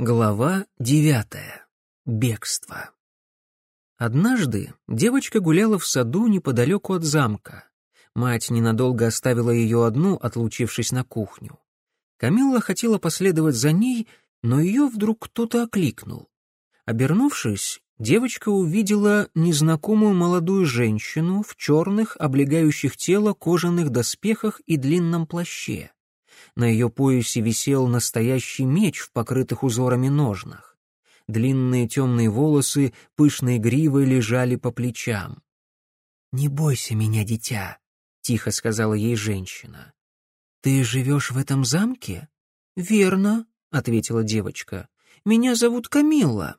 Глава девятая. Бегство. Однажды девочка гуляла в саду неподалеку от замка. Мать ненадолго оставила ее одну, отлучившись на кухню. Камилла хотела последовать за ней, но ее вдруг кто-то окликнул. Обернувшись, девочка увидела незнакомую молодую женщину в черных, облегающих тело кожаных доспехах и длинном плаще. На ее поясе висел настоящий меч в покрытых узорами ножнах. Длинные темные волосы пышной гривой лежали по плечам. «Не бойся меня, дитя», — тихо сказала ей женщина. «Ты живешь в этом замке?» «Верно», — ответила девочка. «Меня зовут Камилла».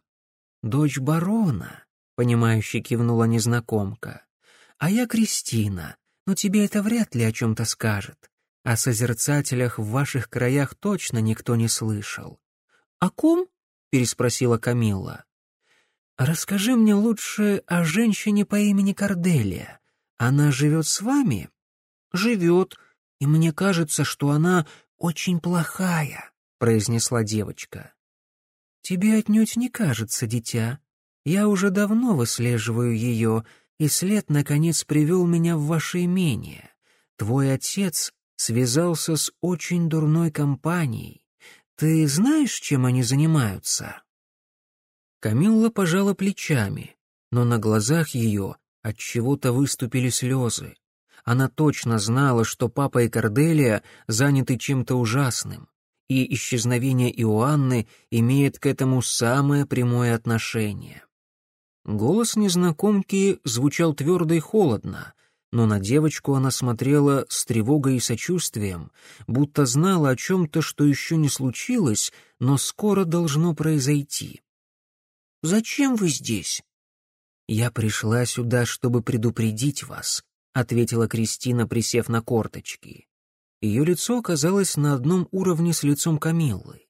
«Дочь барона», — понимающе кивнула незнакомка. «А я Кристина, но тебе это вряд ли о чем-то скажет. О созерцателях в ваших краях точно никто не слышал. «О ком?» — переспросила Камилла. «Расскажи мне лучше о женщине по имени Корделия. Она живет с вами?» «Живет, и мне кажется, что она очень плохая», — произнесла девочка. «Тебе отнюдь не кажется, дитя. Я уже давно выслеживаю ее, и след, наконец, привел меня в ваше имение. Твой отец связался с очень дурной компанией. Ты знаешь, чем они занимаются?» Камилла пожала плечами, но на глазах ее от чего-то выступили слезы. Она точно знала, что папа и Корделия заняты чем-то ужасным, и исчезновение Иоанны имеет к этому самое прямое отношение. Голос незнакомки звучал твердо и холодно, но на девочку она смотрела с тревогой и сочувствием, будто знала о чем-то, что еще не случилось, но скоро должно произойти. «Зачем вы здесь?» «Я пришла сюда, чтобы предупредить вас», — ответила Кристина, присев на корточки. Ее лицо оказалось на одном уровне с лицом Камиллы.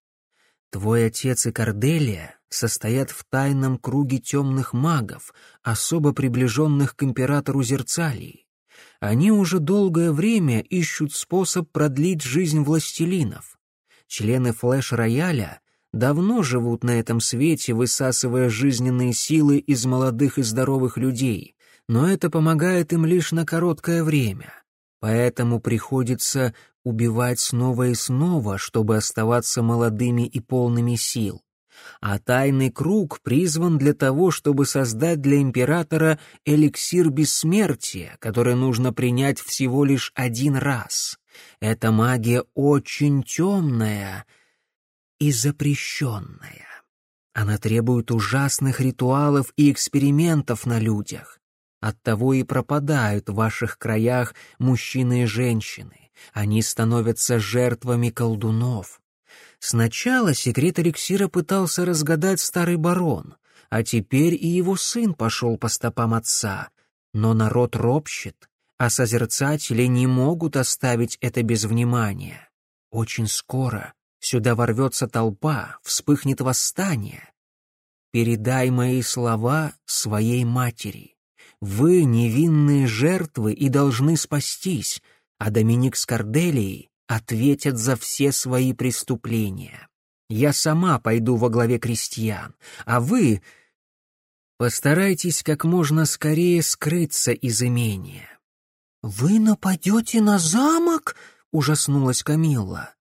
«Твой отец и Корделия состоят в тайном круге темных магов, особо приближенных к императору Зерцалии. Они уже долгое время ищут способ продлить жизнь властелинов. Члены флэш-рояля давно живут на этом свете, высасывая жизненные силы из молодых и здоровых людей, но это помогает им лишь на короткое время. Поэтому приходится убивать снова и снова, чтобы оставаться молодыми и полными сил а тайный круг призван для того, чтобы создать для императора эликсир бессмертия, который нужно принять всего лишь один раз. Эта магия очень темная и запрещенная. Она требует ужасных ритуалов и экспериментов на людях. Оттого и пропадают в ваших краях мужчины и женщины. Они становятся жертвами колдунов. Сначала секрет эликсира пытался разгадать старый барон, а теперь и его сын пошел по стопам отца. Но народ ропщет, а созерцатели не могут оставить это без внимания. Очень скоро сюда ворвется толпа, вспыхнет восстание. Передай мои слова своей матери. Вы невинные жертвы и должны спастись, а Доминик с Корделией ответят за все свои преступления. Я сама пойду во главе крестьян, а вы постарайтесь как можно скорее скрыться из имения». «Вы нападете на замок?» — ужаснулась Камилла.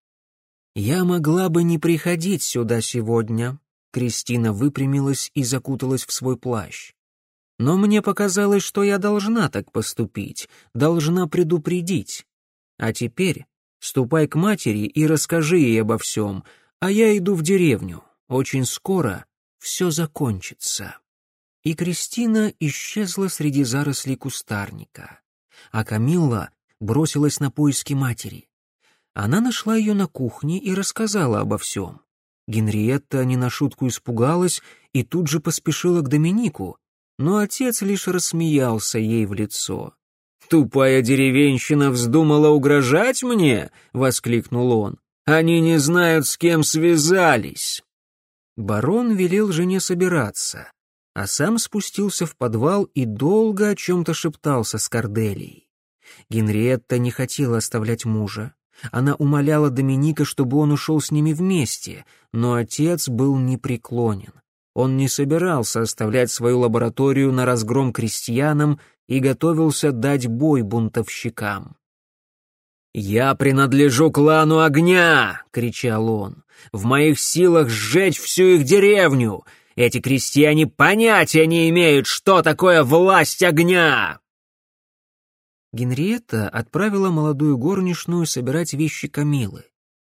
«Я могла бы не приходить сюда сегодня», — Кристина выпрямилась и закуталась в свой плащ. «Но мне показалось, что я должна так поступить, должна предупредить. А теперь Ступай к матери и расскажи ей обо всем, а я иду в деревню. Очень скоро все закончится». И Кристина исчезла среди зарослей кустарника, а Камилла бросилась на поиски матери. Она нашла ее на кухне и рассказала обо всем. Генриетта не на шутку испугалась и тут же поспешила к Доминику, но отец лишь рассмеялся ей в лицо. «Тупая деревенщина вздумала угрожать мне?» — воскликнул он. «Они не знают, с кем связались». Барон велел жене собираться, а сам спустился в подвал и долго о чем-то шептался с Корделией. Генриетта не хотела оставлять мужа. Она умоляла Доминика, чтобы он ушел с ними вместе, но отец был непреклонен. Он не собирался оставлять свою лабораторию на разгром крестьянам и готовился дать бой бунтовщикам. «Я принадлежу клану огня!» — кричал он. «В моих силах сжечь всю их деревню! Эти крестьяне понятия не имеют, что такое власть огня!» Генриетта отправила молодую горничную собирать вещи Камилы.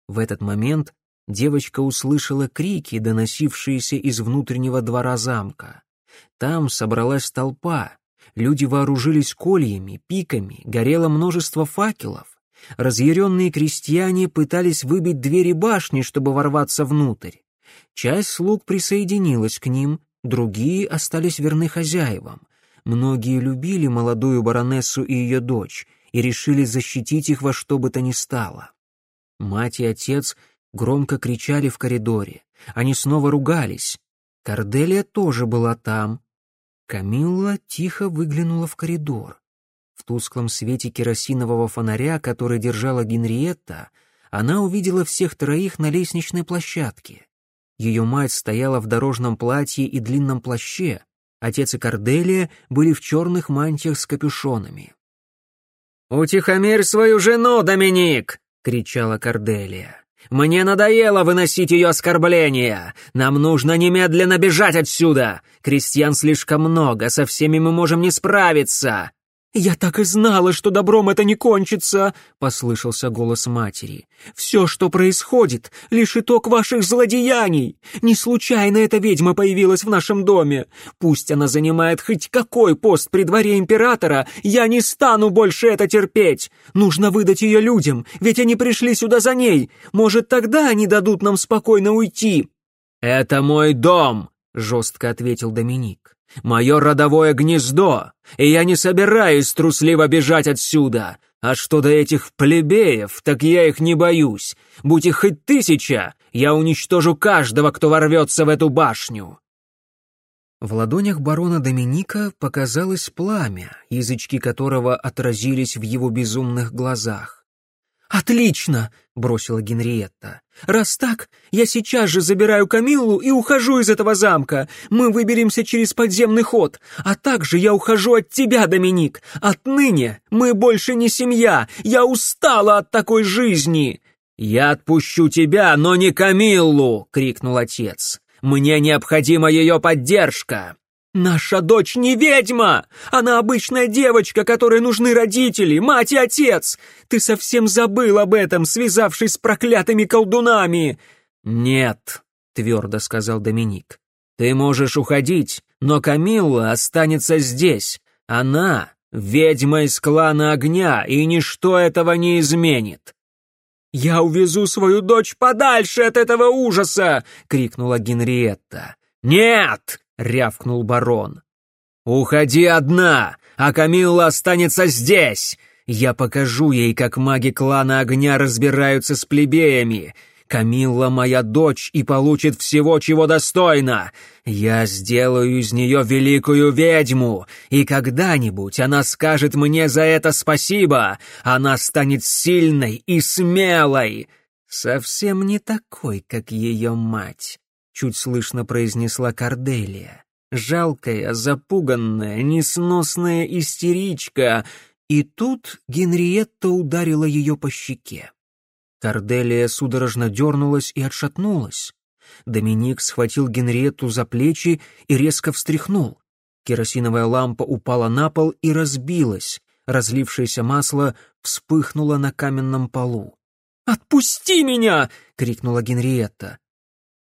В этот момент девочка услышала крики, доносившиеся из внутреннего двора замка. Там собралась толпа. Люди вооружились кольями, пиками, горело множество факелов. Разъяренные крестьяне пытались выбить двери башни, чтобы ворваться внутрь. Часть слуг присоединилась к ним, другие остались верны хозяевам. Многие любили молодую баронессу и ее дочь и решили защитить их во что бы то ни стало. Мать и отец громко кричали в коридоре. Они снова ругались. Корделия тоже была там. Камилла тихо выглянула в коридор. В тусклом свете керосинового фонаря, который держала Генриетта, она увидела всех троих на лестничной площадке. Ее мать стояла в дорожном платье и длинном плаще, отец и Корделия были в черных мантиях с капюшонами. «Утихомирь свою жену, Доминик!» — кричала Корделия. «Мне надоело выносить ее оскорбления! Нам нужно немедленно бежать отсюда! Крестьян слишком много, со всеми мы можем не справиться!» «Я так и знала, что добром это не кончится!» — послышался голос матери. «Все, что происходит, лишь итог ваших злодеяний! Не случайно эта ведьма появилась в нашем доме! Пусть она занимает хоть какой пост при дворе императора, я не стану больше это терпеть! Нужно выдать ее людям, ведь они пришли сюда за ней! Может, тогда они дадут нам спокойно уйти!» «Это мой дом!» — жестко ответил Доминик мое родовое гнездо, и я не собираюсь трусливо бежать отсюда. А что до этих плебеев, так я их не боюсь. Будь их хоть тысяча, я уничтожу каждого, кто ворвется в эту башню». В ладонях барона Доминика показалось пламя, язычки которого отразились в его безумных глазах. «Отлично!» — бросила Генриетта. «Раз так, я сейчас же забираю Камиллу и ухожу из этого замка. Мы выберемся через подземный ход. А также я ухожу от тебя, Доминик. Отныне мы больше не семья. Я устала от такой жизни!» «Я отпущу тебя, но не Камиллу!» — крикнул отец. «Мне необходима ее поддержка!» «Наша дочь не ведьма! Она обычная девочка, которой нужны родители, мать и отец! Ты совсем забыл об этом, связавшись с проклятыми колдунами!» «Нет», — твердо сказал Доминик. «Ты можешь уходить, но Камилла останется здесь. Она — ведьма из клана огня, и ничто этого не изменит». «Я увезу свою дочь подальше от этого ужаса!» — крикнула Генриетта. «Нет!» Рявкнул барон. «Уходи одна, а Камилла останется здесь! Я покажу ей, как маги клана огня разбираются с плебеями. Камилла моя дочь и получит всего, чего достойна. Я сделаю из нее великую ведьму, и когда-нибудь она скажет мне за это спасибо. Она станет сильной и смелой. Совсем не такой, как ее мать чуть слышно произнесла Корделия. Жалкая, запуганная, несносная истеричка. И тут Генриетта ударила ее по щеке. Корделия судорожно дернулась и отшатнулась. Доминик схватил Генриетту за плечи и резко встряхнул. Керосиновая лампа упала на пол и разбилась. Разлившееся масло вспыхнуло на каменном полу. «Отпусти меня!» — крикнула Генриетта.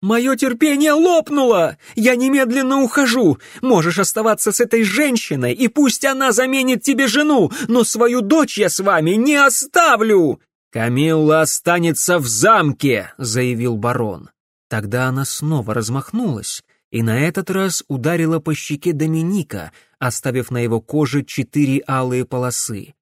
«Мое терпение лопнуло! Я немедленно ухожу! Можешь оставаться с этой женщиной, и пусть она заменит тебе жену, но свою дочь я с вами не оставлю!» «Камилла останется в замке!» — заявил барон. Тогда она снова размахнулась и на этот раз ударила по щеке Доминика, оставив на его коже четыре алые полосы.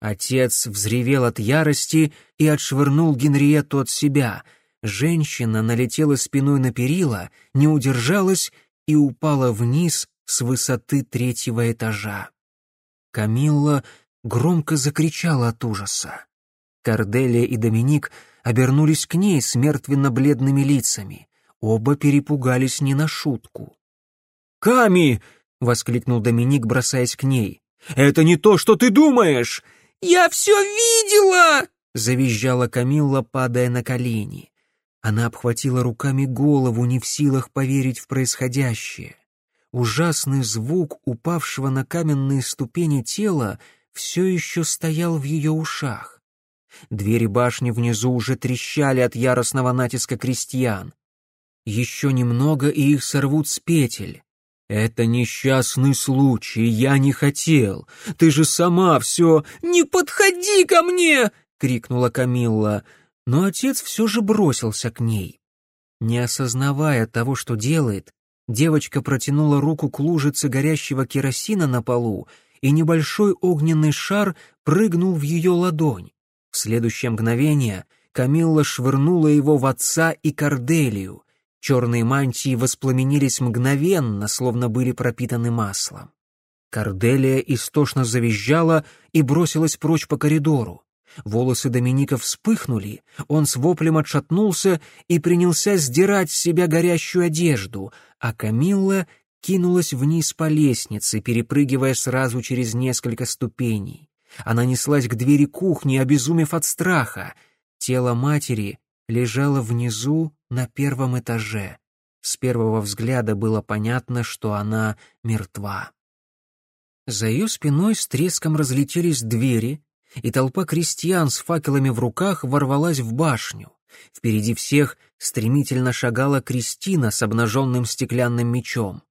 Отец взревел от ярости и отшвырнул Генриетту от себя — Женщина налетела спиной на перила, не удержалась и упала вниз с высоты третьего этажа. Камилла громко закричала от ужаса. Корделия и Доминик обернулись к ней с мертвенно-бледными лицами. Оба перепугались не на шутку. «Ками!» — воскликнул Доминик, бросаясь к ней. «Это не то, что ты думаешь!» «Я все видела!» — завизжала Камилла, падая на колени. Она обхватила руками голову, не в силах поверить в происходящее. Ужасный звук упавшего на каменные ступени тела все еще стоял в ее ушах. Двери башни внизу уже трещали от яростного натиска крестьян. Еще немного, и их сорвут с петель. «Это несчастный случай, я не хотел. Ты же сама все...» «Не подходи ко мне!» — крикнула Камилла. Но отец все же бросился к ней. Не осознавая того, что делает, девочка протянула руку к лужице горящего керосина на полу, и небольшой огненный шар прыгнул в ее ладонь. В следующее мгновение Камилла швырнула его в отца и Корделию. Черные мантии воспламенились мгновенно, словно были пропитаны маслом. Корделия истошно завизжала и бросилась прочь по коридору. Волосы Доминика вспыхнули, он с воплем отшатнулся и принялся сдирать с себя горящую одежду, а Камилла кинулась вниз по лестнице, перепрыгивая сразу через несколько ступеней. Она неслась к двери кухни, обезумев от страха. Тело матери лежало внизу на первом этаже. С первого взгляда было понятно, что она мертва. За ее спиной с треском разлетелись двери, и толпа крестьян с факелами в руках ворвалась в башню. Впереди всех стремительно шагала Кристина с обнаженным стеклянным мечом.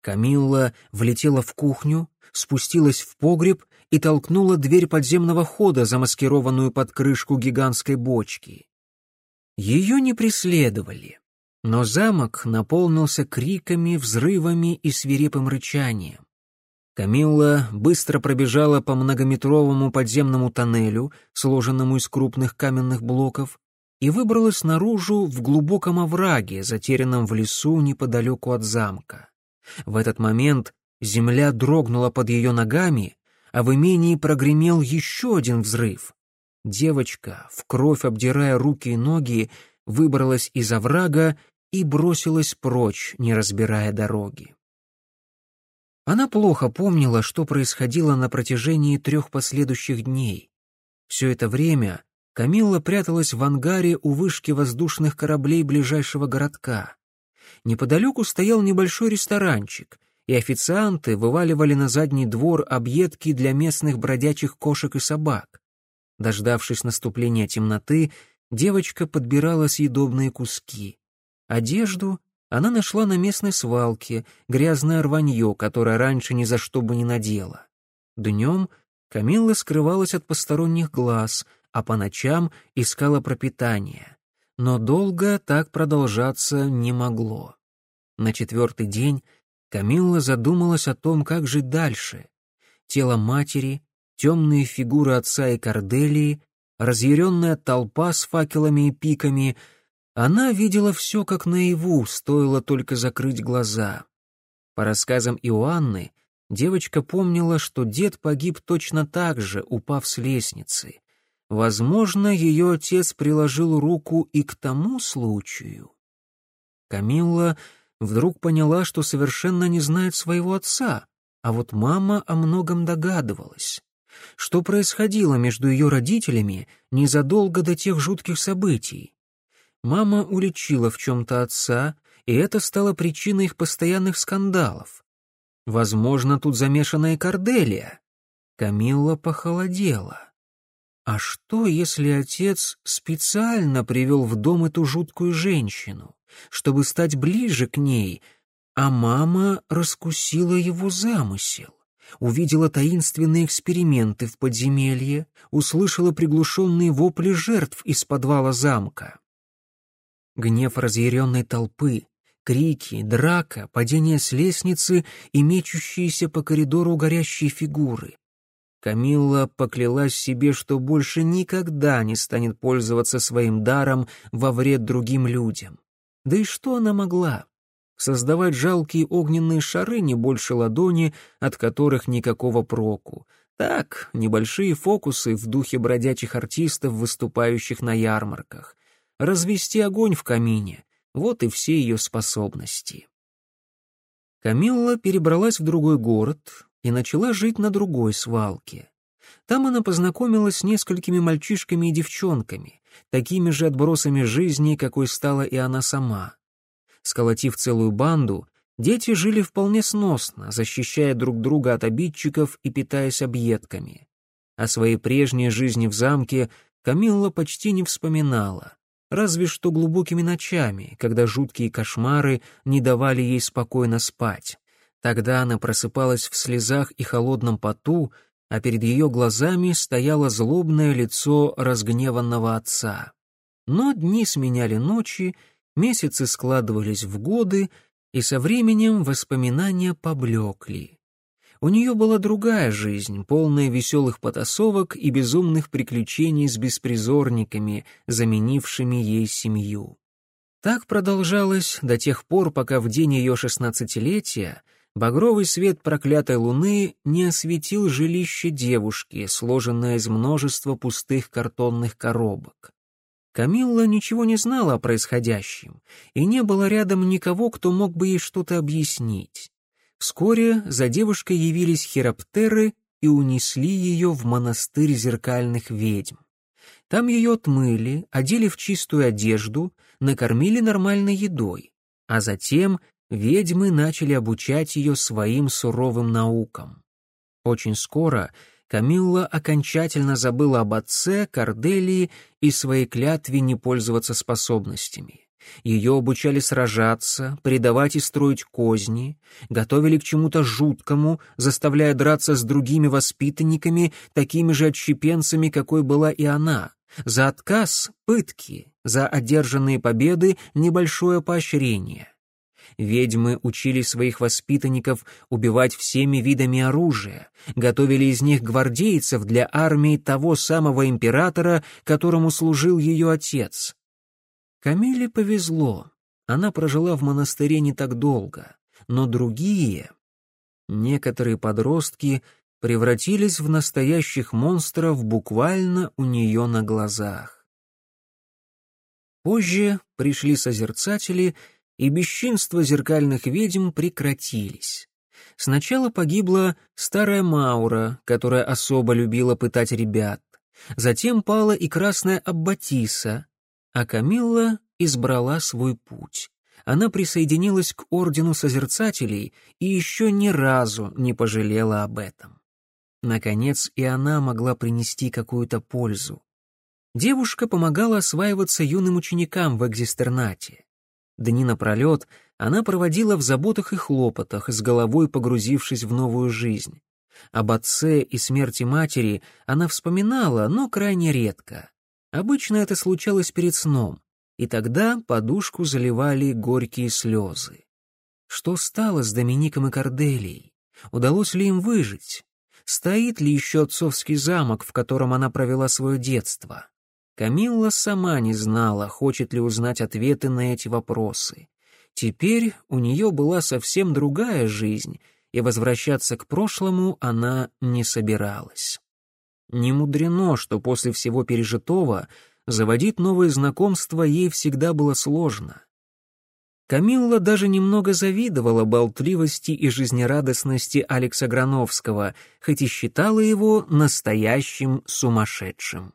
Камилла влетела в кухню, спустилась в погреб и толкнула дверь подземного хода, замаскированную под крышку гигантской бочки. Ее не преследовали, но замок наполнился криками, взрывами и свирепым рычанием. Камилла быстро пробежала по многометровому подземному тоннелю, сложенному из крупных каменных блоков, и выбралась наружу в глубоком овраге, затерянном в лесу неподалеку от замка. В этот момент земля дрогнула под ее ногами, а в имении прогремел еще один взрыв. Девочка, в кровь обдирая руки и ноги, выбралась из оврага и бросилась прочь, не разбирая дороги. Она плохо помнила, что происходило на протяжении трех последующих дней. Все это время Камилла пряталась в ангаре у вышки воздушных кораблей ближайшего городка. Неподалеку стоял небольшой ресторанчик, и официанты вываливали на задний двор объедки для местных бродячих кошек и собак. Дождавшись наступления темноты, девочка подбирала съедобные куски. Одежду она нашла на местной свалке, грязное рванье, которое раньше ни за что бы не надела. Днем Камилла скрывалась от посторонних глаз, а по ночам искала пропитание. Но долго так продолжаться не могло. На четвертый день Камилла задумалась о том, как жить дальше. Тело матери, темные фигуры отца и Корделии, разъяренная толпа с факелами и пиками. Она видела все как наяву, стоило только закрыть глаза. По рассказам Иоанны, девочка помнила, что дед погиб точно так же, упав с лестницы. Возможно, ее отец приложил руку и к тому случаю. Камилла вдруг поняла, что совершенно не знает своего отца, а вот мама о многом догадывалась. Что происходило между ее родителями незадолго до тех жутких событий? Мама уличила в чем-то отца, и это стало причиной их постоянных скандалов. Возможно, тут замешана и Корделия. Камилла похолодела. А что, если отец специально привел в дом эту жуткую женщину, чтобы стать ближе к ней, а мама раскусила его замысел? увидела таинственные эксперименты в подземелье, услышала приглушенные вопли жертв из подвала замка. Гнев разъяренной толпы, крики, драка, падение с лестницы и мечущиеся по коридору горящие фигуры. Камилла поклялась себе, что больше никогда не станет пользоваться своим даром во вред другим людям. Да и что она могла? Создавать жалкие огненные шары не больше ладони, от которых никакого проку. Так, небольшие фокусы в духе бродячих артистов, выступающих на ярмарках. Развести огонь в камине — вот и все ее способности. Камилла перебралась в другой город и начала жить на другой свалке. Там она познакомилась с несколькими мальчишками и девчонками, такими же отбросами жизни, какой стала и она сама. Сколотив целую банду, дети жили вполне сносно, защищая друг друга от обидчиков и питаясь объедками. О своей прежней жизни в замке Камилла почти не вспоминала, разве что глубокими ночами, когда жуткие кошмары не давали ей спокойно спать. Тогда она просыпалась в слезах и холодном поту, а перед ее глазами стояло злобное лицо разгневанного отца. Но дни сменяли ночи, месяцы складывались в годы, и со временем воспоминания поблекли. У нее была другая жизнь, полная веселых потасовок и безумных приключений с беспризорниками, заменившими ей семью. Так продолжалось до тех пор, пока в день ее шестнадцатилетия Багровый свет проклятой луны не осветил жилище девушки, сложенное из множества пустых картонных коробок. Камилла ничего не знала о происходящем, и не было рядом никого, кто мог бы ей что-то объяснить. Вскоре за девушкой явились хироптеры и унесли ее в монастырь зеркальных ведьм. Там ее отмыли, одели в чистую одежду, накормили нормальной едой, а затем ведьмы начали обучать ее своим суровым наукам. Очень скоро Камилла окончательно забыла об отце, Корделии и своей клятве не пользоваться способностями. Ее обучали сражаться, предавать и строить козни, готовили к чему-то жуткому, заставляя драться с другими воспитанниками, такими же отщепенцами, какой была и она. За отказ — пытки, за одержанные победы — небольшое поощрение ведьмы учили своих воспитанников убивать всеми видами оружия, готовили из них гвардейцев для армии того самого императора, которому служил ее отец. Камиле повезло, она прожила в монастыре не так долго, но другие, некоторые подростки, превратились в настоящих монстров буквально у нее на глазах. Позже пришли созерцатели — и бесчинства зеркальных ведьм прекратились. Сначала погибла старая Маура, которая особо любила пытать ребят. Затем пала и красная Аббатиса, а Камилла избрала свой путь. Она присоединилась к Ордену Созерцателей и еще ни разу не пожалела об этом. Наконец, и она могла принести какую-то пользу. Девушка помогала осваиваться юным ученикам в экзистернате. Дни напролет она проводила в заботах и хлопотах, с головой погрузившись в новую жизнь. Об отце и смерти матери она вспоминала, но крайне редко. Обычно это случалось перед сном, и тогда подушку заливали горькие слезы. Что стало с Домиником и Корделией? Удалось ли им выжить? Стоит ли еще отцовский замок, в котором она провела свое детство? Камилла сама не знала, хочет ли узнать ответы на эти вопросы. Теперь у нее была совсем другая жизнь, и возвращаться к прошлому она не собиралась. Не мудрено, что после всего пережитого заводить новые знакомства ей всегда было сложно. Камилла даже немного завидовала болтливости и жизнерадостности Алекса Грановского, хоть и считала его настоящим сумасшедшим.